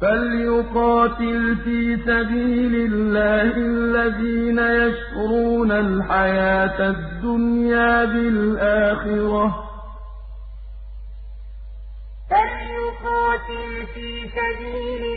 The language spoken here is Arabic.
فَلْيُقَاتِلْ فِي سَبِيلِ اللَّهِ الَّذِينَ يَشْرُونَ الْحَيَاةَ الدُّنْيَا بِالْآخِرَةِ ۚ يُقَاتِلْ فِي سَبِيلِ